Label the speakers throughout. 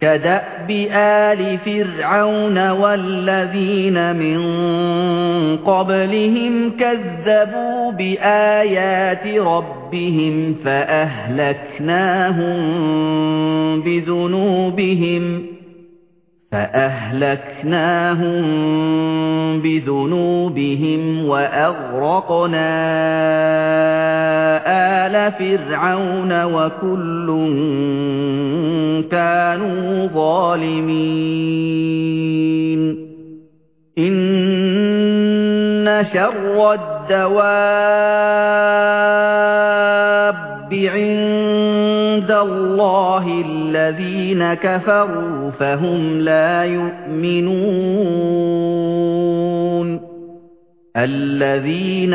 Speaker 1: كَدَأْبِ آلِ فِرْعَوْنَ وَالَّذِينَ مِن قَبْلِهِمْ كَذَّبُوا بِآيَاتِ رَبِّهِمْ فَأَهْلَكْنَاهُم بِذُنُوبِهِمْ فَأَهْلَكْنَاهُم بِذُنُوبِهِمْ وَأَغْرَقْنَا آلَ فِرْعَوْنَ وَكُلٌّ كَانُوا ظَالِمِينَ. إِنَّ شَرَّ الدَّوَابِّ عِندَ اللَّهِ الَّذِينَ كَفَرُوا فَهُمْ لَا يُؤْمِنُونَ. الَّذِينَ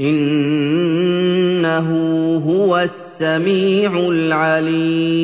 Speaker 1: إِنَّهُ هُوَ السَّمِيعُ الْعَلِيمُ.